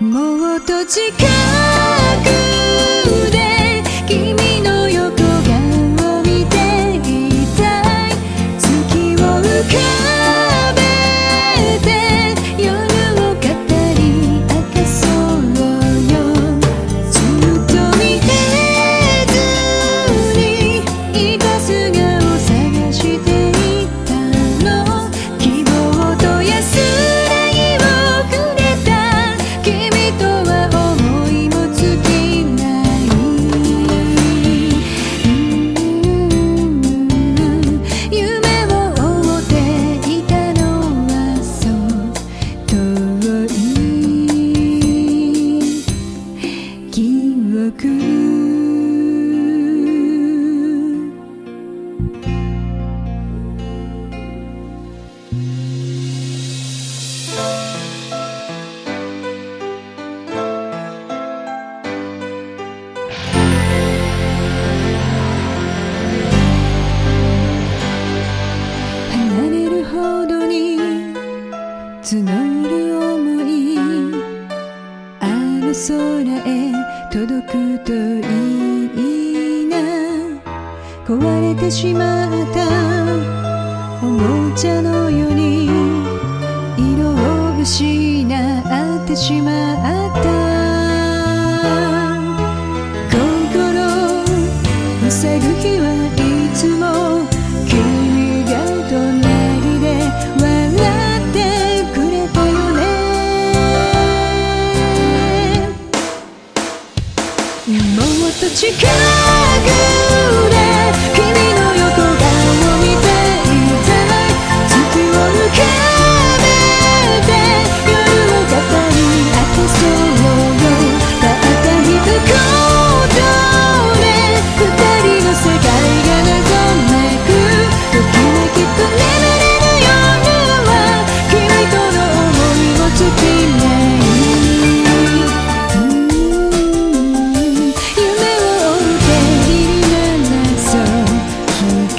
もっと近い離れるほどに募る思いあの空へ届くといいな。壊れてしまったおもちゃのように失ってしまった。心を塞ぐ日はいつも君が隣で笑ってくれたよね。もっと近く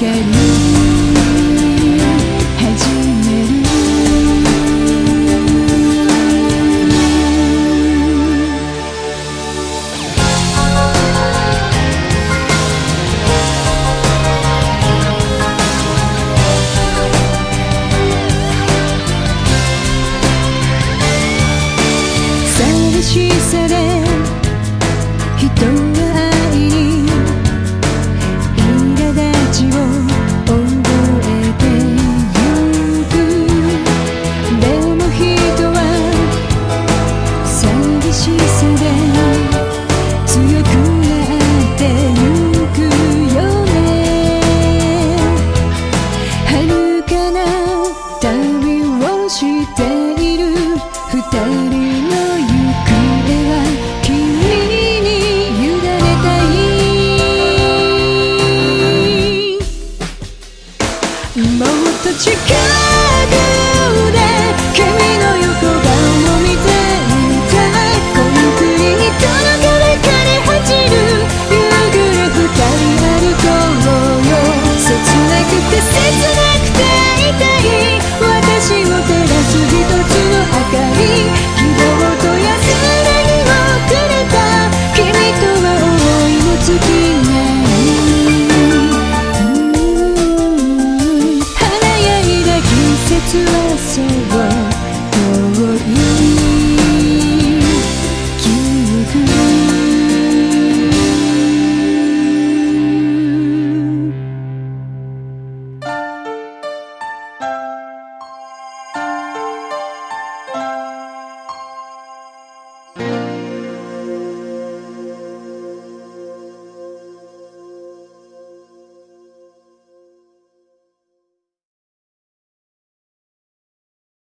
Get you. 旅をしている二人の to listen.